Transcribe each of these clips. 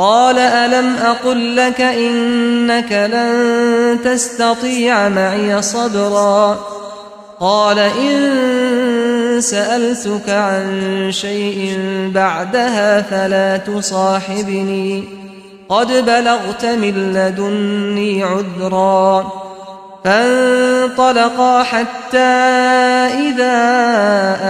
قال ألم أقل لك إنك لن تستطيع معي صبرا قال إن سألتك عن شيء بعدها فلا تصاحبني قد بلغت من لدني عذرا فانطلقا حتى إذا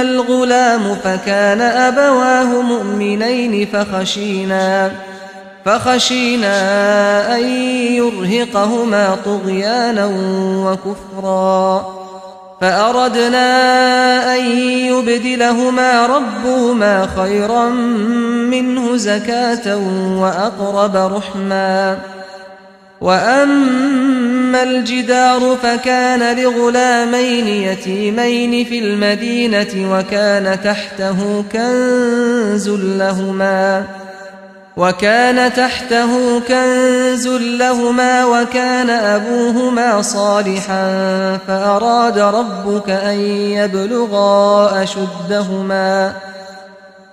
الغلام فكان أبواه مؤمنين فخشينا فخشينا أن يرهقهما طغيانا وكفرا. فأردنا أن يبدلهما ربهما خيرا منه زكاة وأقرب رحما. وأما الجدار فكان لغلامين يتيمين في المدينة وكان تحته كنز لهما وكان تحته كنز لهما وكان أبوهما صالحا فأراد ربك أن يبلغا أشدهما